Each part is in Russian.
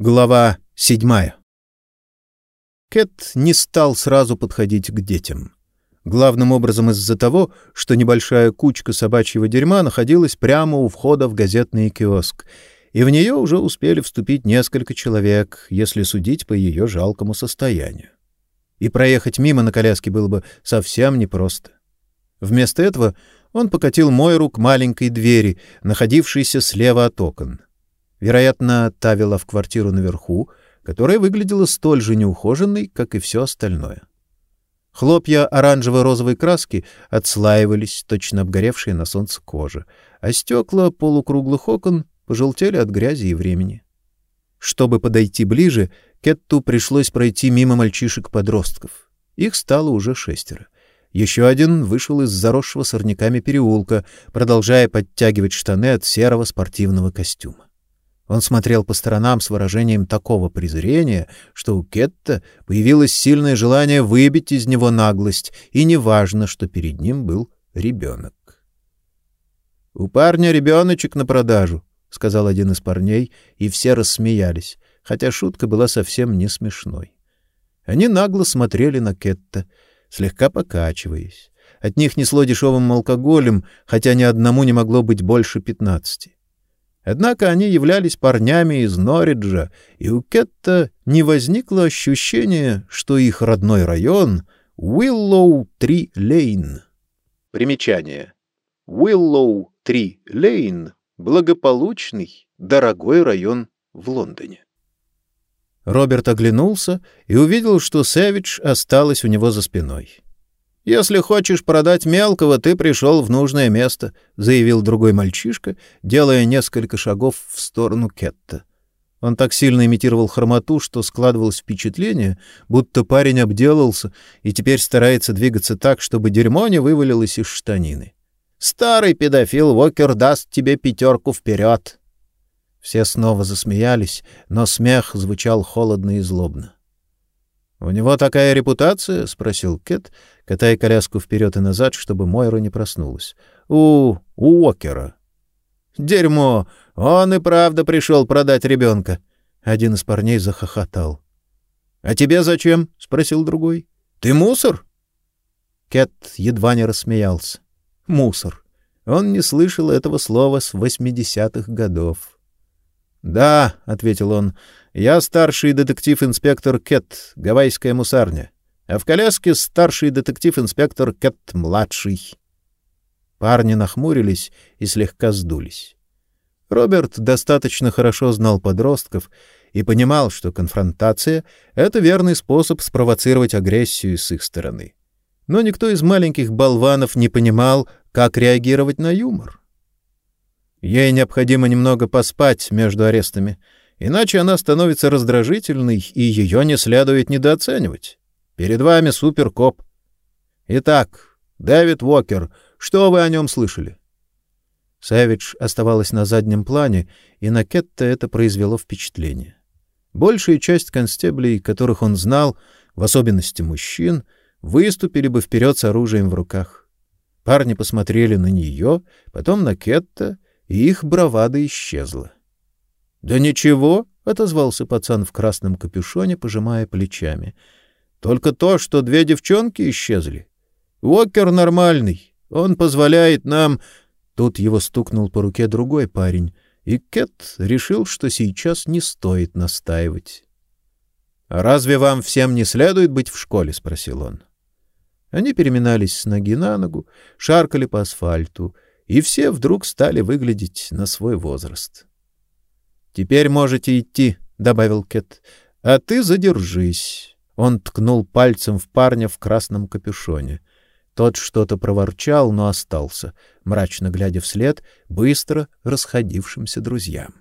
Глава седьмая. Кэт не стал сразу подходить к детям. Главным образом из-за того, что небольшая кучка собачьего дерьма находилась прямо у входа в газетный киоск, и в нее уже успели вступить несколько человек, если судить по ее жалкому состоянию. И проехать мимо на коляске было бы совсем непросто. Вместо этого он покатил Мойру к маленькой двери, находившейся слева от окон. Вероятно, та вела в квартиру наверху, которая выглядела столь же неухоженной, как и все остальное. Хлопья оранжево-розовой краски отслаивались, точно обгоревшие на солнце кожи, а стекла полукруглых окон пожелтели от грязи и времени. Чтобы подойти ближе, Кетту пришлось пройти мимо мальчишек-подростков. Их стало уже шестеро. Еще один вышел из заросшего сорняками переулка, продолжая подтягивать штаны от серого спортивного костюма. Он смотрел по сторонам с выражением такого презрения, что у Кетта появилось сильное желание выбить из него наглость, и неважно, что перед ним был ребенок. — У парня ребеночек на продажу, — сказал один из парней, и все рассмеялись, хотя шутка была совсем не смешной. Они нагло смотрели на Кетта, слегка покачиваясь. От них несло дешевым алкоголем, хотя ни одному не могло быть больше пятнадцати. Однако они являлись парнями из Норриджа, и у Кетта не возникло ощущения, что их родной район — Уиллоу-Три-Лейн. Примечание. Уиллоу-Три-Лейн — благополучный, дорогой район в Лондоне. Роберт оглянулся и увидел, что Сэвидж осталась у него за спиной. «Если хочешь продать мелкого, ты пришел в нужное место», — заявил другой мальчишка, делая несколько шагов в сторону Кетта. Он так сильно имитировал хромоту, что складывалось впечатление, будто парень обделался и теперь старается двигаться так, чтобы дерьмо не вывалилось из штанины. «Старый педофил Уокер даст тебе пятерку вперед!» Все снова засмеялись, но смех звучал холодно и злобно. «У него такая репутация?» — спросил Кэт, катая коляску вперед и назад, чтобы Мойра не проснулась. «У Уокера». «Дерьмо! Он и правда пришел продать ребенка!» Один из парней захохотал. «А тебе зачем?» — спросил другой. «Ты мусор?» Кэт едва не рассмеялся. «Мусор». Он не слышал этого слова с восьмидесятых годов. «Да», — ответил он, я старший детектив-инспектор Кет, гавайская мусарня, а в коляске старший детектив-инспектор Кет-младший. Парни нахмурились и слегка сдулись. Роберт достаточно хорошо знал подростков и понимал, что конфронтация — это верный способ спровоцировать агрессию с их стороны. Но никто из маленьких болванов не понимал, как реагировать на юмор. Ей необходимо немного поспать между арестами — Иначе она становится раздражительной, и ее не следует недооценивать. Перед вами суперкоп. Итак, Дэвид Уокер, что вы о нем слышали? Сэвидж оставалась на заднем плане, и на Кетта это произвело впечатление. Большая часть констеблей, которых он знал, в особенности мужчин, выступили бы вперед с оружием в руках. Парни посмотрели на нее, потом на Кетта, и их бравада исчезла. Да ничего, отозвался пацан в красном капюшоне, пожимая плечами. Только то, что две девчонки исчезли. Уокер нормальный. Он позволяет нам Тут его стукнул по руке другой парень, и Кэт решил, что сейчас не стоит настаивать. «А разве вам всем не следует быть в школе?» — спросил он. Они переминались с ноги на ногу, шаркали по асфальту, и все вдруг стали выглядеть на свой возраст. Теперь можете идти, добавил Кет. А ты задержись. Он ткнул пальцем в парня в красном капюшоне. Тот что-то проворчал, но остался, мрачно глядя вслед быстро расходившимся друзьям.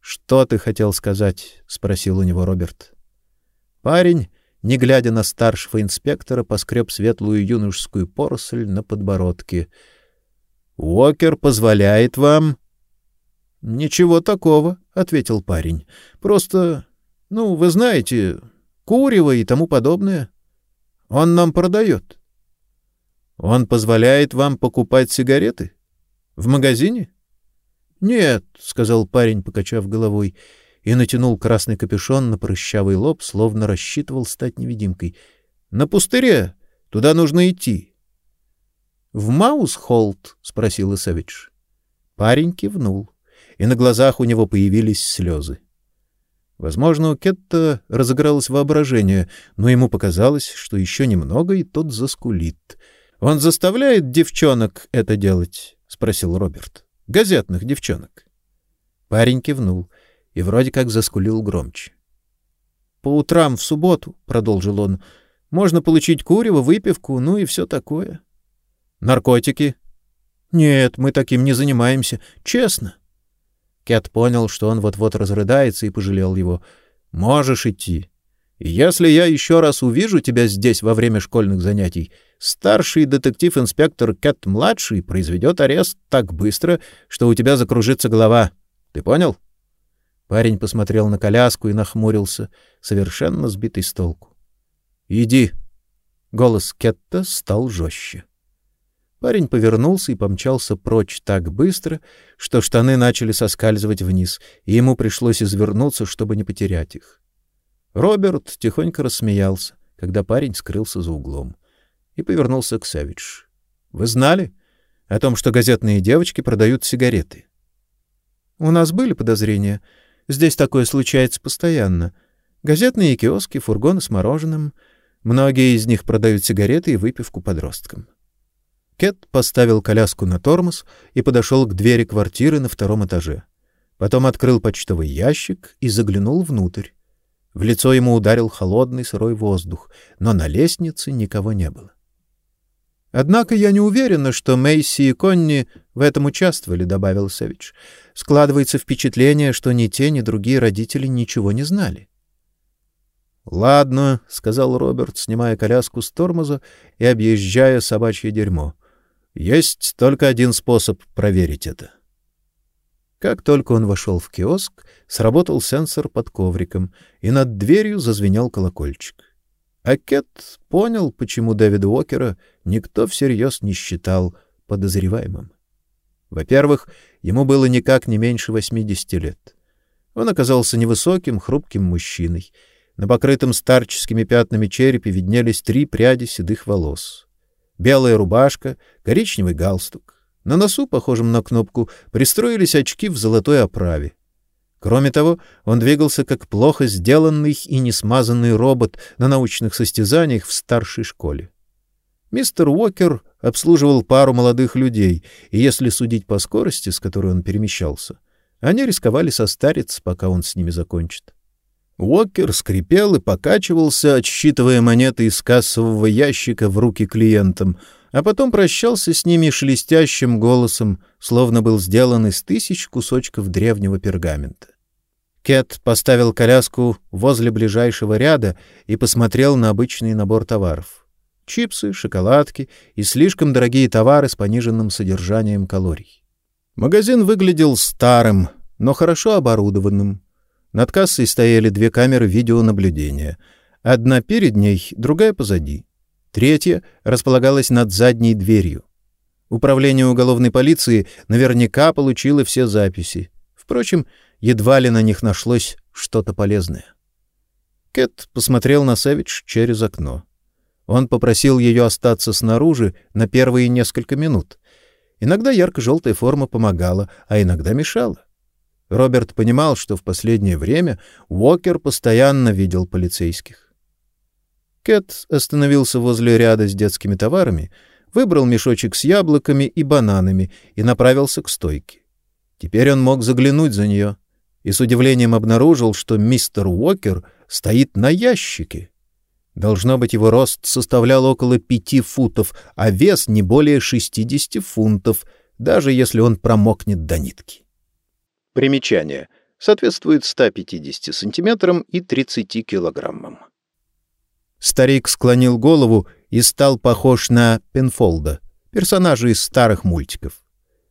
Что ты хотел сказать? спросил у него Роберт. Парень, не глядя на старшего инспектора, поскреб светлую юношескую поросль на подбородке. Уокер позволяет вам Ничего такого, ответил парень. Просто, ну, вы знаете, курево и тому подобное. Он нам продает. Он позволяет вам покупать сигареты в магазине? Нет, сказал парень, покачав головой. и натянул красный капюшон на прыщавый лоб, словно рассчитывал стать невидимкой. — На пустыре! Туда нужно идти. — В Маусхолд? — спросил Исович. Парень кивнул, и на глазах у него появились слезы. Возможно, у Кетта разыгралось воображение, но ему показалось, что еще немного, и тот заскулит. — Он заставляет девчонок это делать? — спросил Роберт. — Газетных девчонок. Парень кивнул и вроде как заскулил громче. — По утрам в субботу, — продолжил он, — можно получить курево, выпивку, ну и все такое. — Наркотики? — Нет, мы таким не занимаемся, честно. Кэт понял, что он вот-вот разрыдается, и пожалел его. — Можешь идти. И если я еще раз увижу тебя здесь во время школьных занятий, старший детектив-инспектор Кэт-младший произведет арест так быстро, что у тебя закружится голова. Ты понял? Парень посмотрел на коляску и нахмурился, совершенно сбитый с толку. Иди. Голос Кетта стал жестче. Парень повернулся и помчался прочь так быстро, что штаны начали соскальзывать вниз, и ему пришлось извернуться, чтобы не потерять их. Роберт тихонько рассмеялся, когда парень скрылся за углом, и повернулся к Савидж. Вы знали о том, что газетные девочки продают сигареты? У нас были подозрения. Здесь такое случается постоянно. Газетные киоски, фургоны с мороженым. Многие из них продают сигареты и выпивку подросткам. Кет поставил коляску на тормоз и подошел к двери квартиры на втором этаже. Потом открыл почтовый ящик и заглянул внутрь. В лицо ему ударил холодный сырой воздух, но на лестнице никого не было. Однако я не уверена, что Мэйси и Конни в этом участвовали, добавил Савич. Складывается впечатление, что ни те, ни другие родители ничего не знали. Ладно, сказал Роберт, снимая коляску с тормоза и объезжая собачье дерьмо. Есть только один способ проверить это. Как только он вошел в киоск, сработал сенсор под ковриком, и над дверью зазвенел колокольчик. А Кет понял, почему Дэвида Уокера никто всерьез не считал подозреваемым. Во-первых, ему было никак не меньше 80 лет. Он оказался невысоким, хрупким мужчиной. На покрытом старческими пятнами черепе виднелись три пряди седых волос. Белая рубашка, коричневый галстук. На носу, похожем на кнопку, пристроились очки в золотой оправе. Кроме того, он двигался как плохо сделанный и не смазанный робот на научных состязаниях в старшей школе. Мистер Уокер обслуживал пару молодых людей, и если судить по скорости, с которой он перемещался, они рисковали состариться, пока он с ними закончит. Уокер скрипел и покачивался, отсчитывая монеты из кассового ящика в руки клиентам — а потом прощался с ними шелестящим голосом, словно был сделан из тысяч кусочков древнего пергамента. Кет поставил коляску возле ближайшего ряда и посмотрел на обычный набор товаров. Чипсы, шоколадки и слишком дорогие товары с пониженным содержанием калорий. Магазин выглядел старым, но хорошо оборудованным. Над кассой стояли две камеры видеонаблюдения. Одна перед ней, другая позади. Третья располагалась над задней дверью. Управление уголовной полиции наверняка получило все записи. Впрочем, едва ли на них нашлось что-то полезное. Кэт посмотрел на Сэвидж через окно. Он попросил ее остаться снаружи на первые несколько минут. Иногда ярко-желтая форма помогала, а иногда мешала. Роберт понимал, что в последнее время Уокер постоянно видел полицейских. Кэт остановился возле ряда с детскими товарами, выбрал мешочек с яблоками и бананами и направился к стойке. Теперь он мог заглянуть за нее и с удивлением обнаружил, что мистер Уокер стоит на ящике. Должно быть, его рост составлял около пяти футов, а вес не более шестидесяти фунтов, даже если он промокнет до нитки. Примечание. Соответствует 150 сантиметрам и 30 килограммам. Старик склонил голову и стал похож на Пенфолда, персонажа из старых мультиков.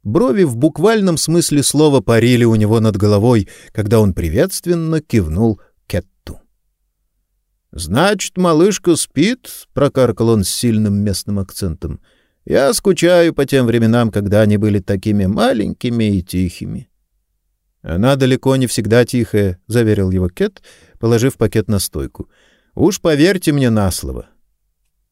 Брови в буквальном смысле слова парили у него над головой, когда он приветственно кивнул Кетту. «Значит, малышка спит?» — прокаркал он с сильным местным акцентом. «Я скучаю по тем временам, когда они были такими маленькими и тихими». Она далеко не всегда тихая, заверил его Кет, положив пакет на стойку. Уж поверьте мне на слово.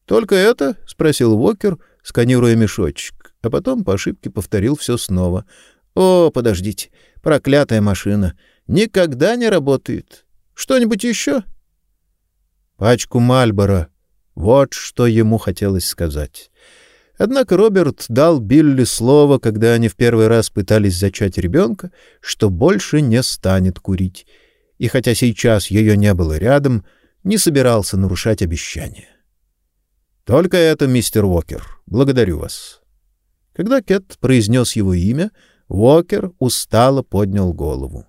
Только это? спросил Вокер, сканируя мешочек, а потом по ошибке повторил все снова. О, подождите, проклятая машина никогда не работает. Что-нибудь еще? Пачку Мальбора. Вот что ему хотелось сказать. Однако Роберт дал Билли слово, когда они в первый раз пытались зачать ребенка, что больше не станет курить. И хотя сейчас ее не было рядом, не собирался нарушать обещание. Только это, мистер Уокер. Благодарю вас. Когда Кет произнес его имя, Уокер устало поднял голову.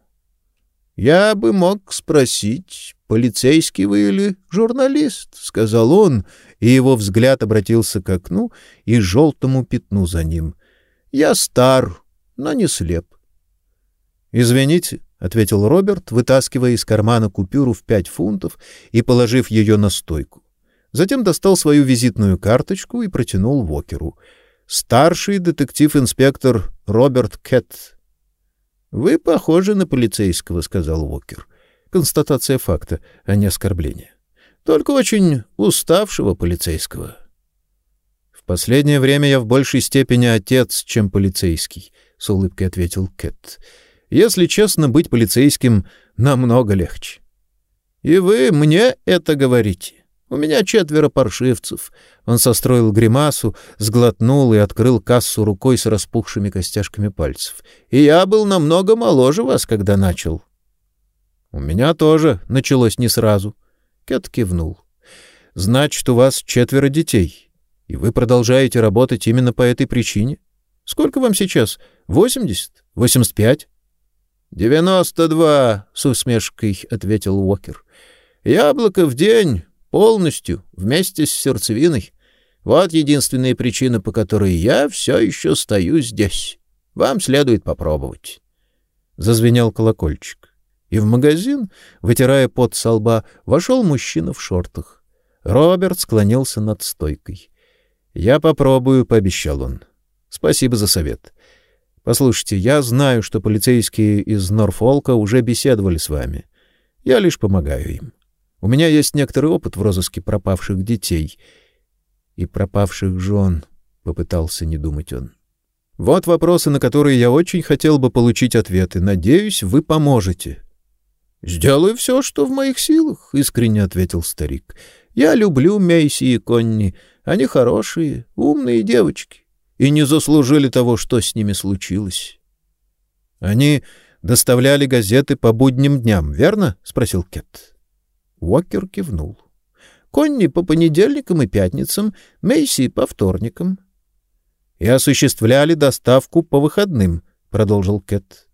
Я бы мог спросить, полицейский вы или журналист, сказал он, и его взгляд обратился к окну и желтому пятну за ним. Я стар, но не слеп. Извините, ответил Роберт, вытаскивая из кармана купюру в пять фунтов и положив ее на стойку. Затем достал свою визитную карточку и протянул Вокеру. Старший детектив-инспектор Роберт Кет. Вы похожи на полицейского, сказал Вокер. Констатация факта, а не оскорбление только очень уставшего полицейского. В последнее время я в большей степени отец, чем полицейский, с улыбкой ответил Кэт. Если честно, быть полицейским намного легче. И вы мне это говорите? У меня четверо паршивцев. Он состроил гримасу, сглотнул и открыл кассу рукой с распухшими костяшками пальцев. И я был намного моложе вас, когда начал. У меня тоже началось не сразу. Кэт кивнул. Значит, у вас четверо детей, и вы продолжаете работать именно по этой причине? Сколько вам сейчас? Восемьдесят? Восемьдесят пять? «Девяносто два», — с усмешкой ответил Уокер. «Яблоко в день, полностью, вместе с сердцевиной. Вот единственная причина, по которой я все еще стою здесь. Вам следует попробовать». Зазвенел колокольчик и в магазин, вытирая пот со лба, вошел мужчина в шортах. Роберт склонился над стойкой. «Я попробую», — пообещал он. «Спасибо за совет. Послушайте, я знаю, что полицейские из Норфолка уже беседовали с вами. Я лишь помогаю им. У меня есть некоторый опыт в розыске пропавших детей и пропавших жен», — попытался не думать он. «Вот вопросы, на которые я очень хотел бы получить ответы. Надеюсь, вы поможете». Сделаю все, что в моих силах, искренне ответил старик. Я люблю Мейси и Конни. Они хорошие, умные девочки и не заслужили того, что с ними случилось. Они доставляли газеты по будним дням, верно? спросил Кет. Уокер кивнул. Конни по понедельникам и пятницам, Мейси по вторникам. И осуществляли доставку по выходным, продолжил Кет.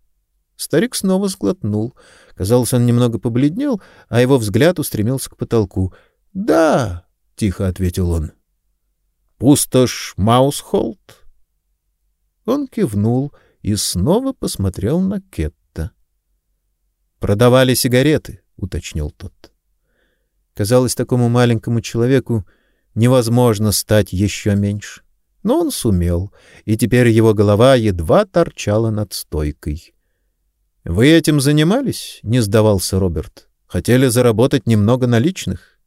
Старик снова сглотнул. Казалось, он немного побледнел, а его взгляд устремился к потолку. "Да", тихо ответил он. "Пустошь Маусхолд?" Он кивнул и снова посмотрел на Кетта. "Продавали сигареты", уточнил тот. Казалось, такому маленькому человеку невозможно стать еще меньше. Но он сумел, и теперь его голова едва торчала над стойкой. Вы этим занимались? не сдавался Роберт. Хотели заработать немного наличных?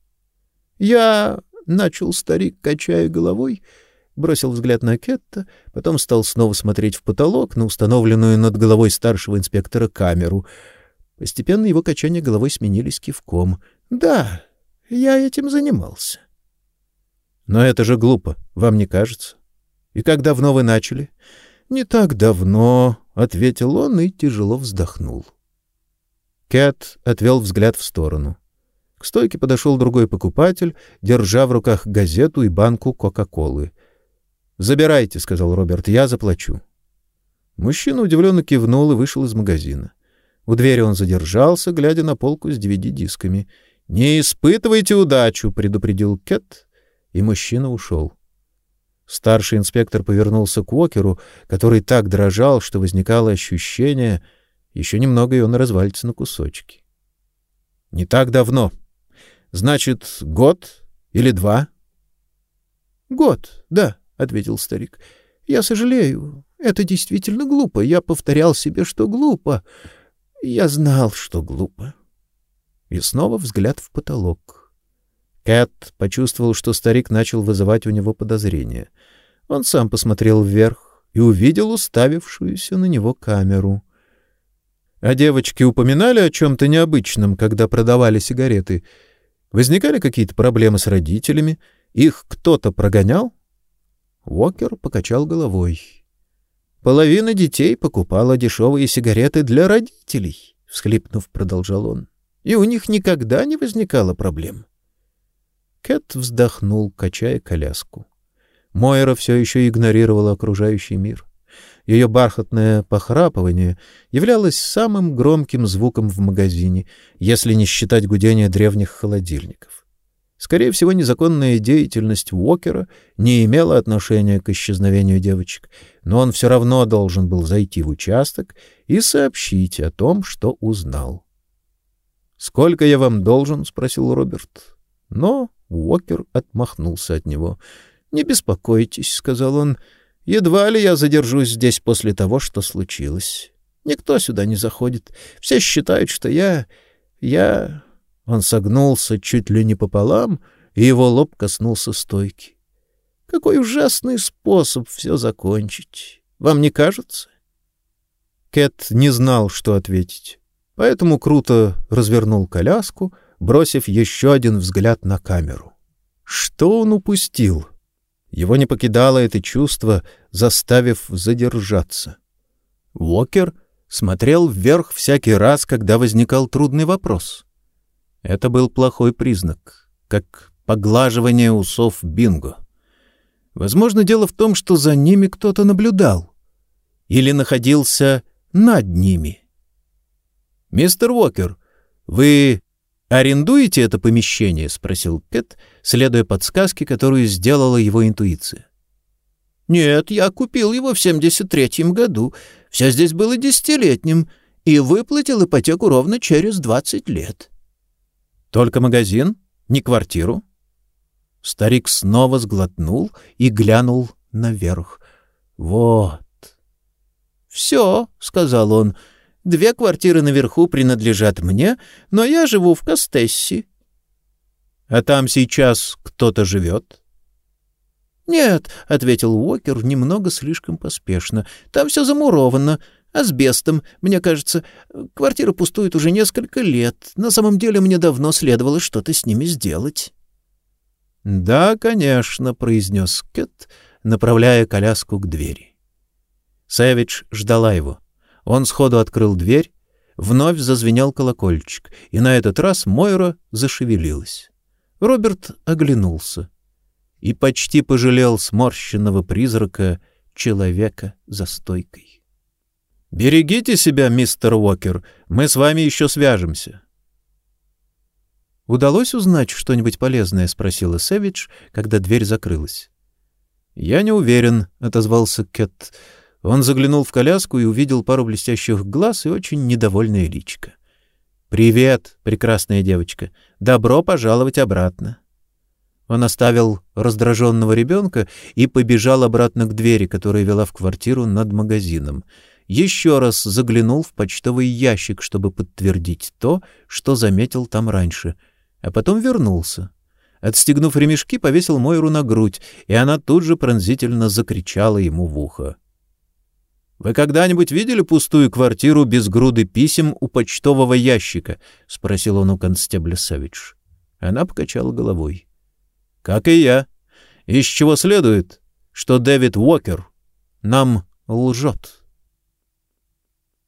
Я начал старик, качая головой, бросил взгляд на Кетта, потом стал снова смотреть в потолок на установленную над головой старшего инспектора камеру. Постепенно его качания головой сменились кивком. Да, я этим занимался. Но это же глупо, вам не кажется? И как давно вы начали? Не так давно, ответил он и тяжело вздохнул. Кэт отвел взгляд в сторону. К стойке подошел другой покупатель, держа в руках газету и банку Кока-колы. "Забирайте", сказал Роберт, "я заплачу". Мужчина удивленно кивнул и вышел из магазина. У двери он задержался, глядя на полку с DVD-дисками. "Не испытывайте удачу", предупредил Кэт, и мужчина ушел. Старший инспектор повернулся к Уокеру, который так дрожал, что возникало ощущение, еще немного и он развалится на кусочки. Не так давно. Значит, год или два? Год, да, ответил старик. Я сожалею. Это действительно глупо. Я повторял себе, что глупо. Я знал, что глупо. И снова взгляд в потолок. Кэт почувствовал, что старик начал вызывать у него подозрения. Он сам посмотрел вверх и увидел уставившуюся на него камеру. А девочки упоминали о чем-то необычном, когда продавали сигареты? Возникали какие-то проблемы с родителями? Их кто-то прогонял? Уокер покачал головой. Половина детей покупала дешевые сигареты для родителей, всхлипнув, продолжал он. И у них никогда не возникало проблем. Кэт вздохнул, качая коляску. Мойра все еще игнорировала окружающий мир. Ее бархатное похрапывание являлось самым громким звуком в магазине, если не считать гудения древних холодильников. Скорее всего, незаконная деятельность Уокера не имела отношения к исчезновению девочек, но он все равно должен был зайти в участок и сообщить о том, что узнал. «Сколько я вам должен?» — спросил Роберт. Но Уокер отмахнулся от него. «Не беспокойтесь», — сказал он, — «едва ли я задержусь здесь после того, что случилось. Никто сюда не заходит. Все считают, что я... я...» Он согнулся чуть ли не пополам, и его лоб коснулся стойки. Какой ужасный способ все закончить. Вам не кажется? Кэт не знал, что ответить, поэтому круто развернул коляску, бросив еще один взгляд на камеру. Что он упустил? Его не покидало это чувство, заставив задержаться. Уокер смотрел вверх всякий раз, когда возникал трудный вопрос. Это был плохой признак, как поглаживание усов бинго. Возможно, дело в том, что за ними кто-то наблюдал или находился над ними. «Мистер Уокер, вы арендуете это помещение?» — спросил Кэт, следуя подсказке, которую сделала его интуиция. «Нет, я купил его в 73-м году. Все здесь было десятилетним и выплатил ипотеку ровно через 20 лет». Только магазин, не квартиру. Старик снова сглотнул и глянул наверх. Вот. Все, сказал он. Две квартиры наверху принадлежат мне, но я живу в Кастесси. А там сейчас кто-то живет? Нет, ответил Уокер немного слишком поспешно. Там все замуровано асбестом. Мне кажется, квартира пустует уже несколько лет. На самом деле мне давно следовало что-то с ними сделать. — Да, конечно, — произнес Кэт, направляя коляску к двери. Сэвидж ждала его. Он сходу открыл дверь, вновь зазвенел колокольчик, и на этот раз Мойра зашевелилась. Роберт оглянулся и почти пожалел сморщенного призрака человека за стойкой. «Берегите себя, мистер Уокер, мы с вами еще свяжемся». «Удалось узнать что-нибудь полезное?» — спросила Сэвидж, когда дверь закрылась. «Я не уверен», — отозвался Кэт. Он заглянул в коляску и увидел пару блестящих глаз и очень недовольное личико. «Привет, прекрасная девочка. Добро пожаловать обратно». Он оставил раздраженного ребенка и побежал обратно к двери, которая вела в квартиру над магазином — еще раз заглянул в почтовый ящик, чтобы подтвердить то, что заметил там раньше, а потом вернулся. Отстегнув ремешки, повесил Мойру на грудь, и она тут же пронзительно закричала ему в ухо. «Вы когда-нибудь видели пустую квартиру без груды писем у почтового ящика?» — спросил он у констебля Савич. Она покачала головой. «Как и я. Из чего следует, что Дэвид Уокер нам лжет».